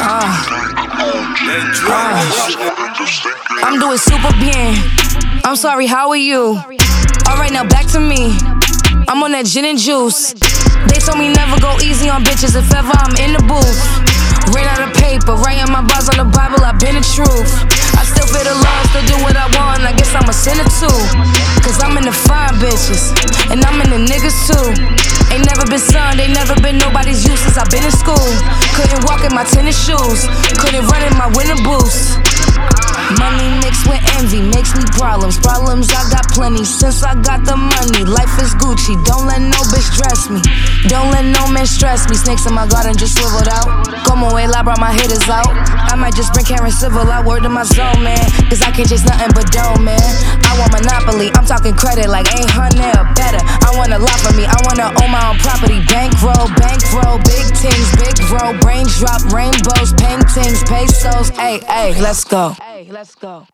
Ah. I'm doing super bien. I'm sorry, how are you? Alright, now back to me. I'm on that gin and juice. They told me never go easy on bitches if ever I'm in the booth. Ran out of paper, writing my bars on the Bible, I've been the truth. I still feel the I a sinner too. Cause I'm in the fine bitches, and I'm in the niggas too. Ain't never been son, they never been nobody's use since I've been in school. Couldn't walk in my tennis shoes, couldn't run in my winter boots. Money mixed with envy makes me problems. Problems I got plenty since I got the money. Life is Gucci, don't let no bitch dress me. Don't let no man stress me. Snakes in my garden just swiveled out. Como el I brought my hitters out. I might just bring Karen Civil out, word to my zone, man. Cause I can't chase nothing but dough, man. I want monopoly, I'm talking credit like 800 or better. I want a lot for me, I wanna own my own property. Bankroll, bankroll, big teams, big roll, brain drop, rainbows, paintings, pesos. Hey, hey, let's go. Hey, let's go.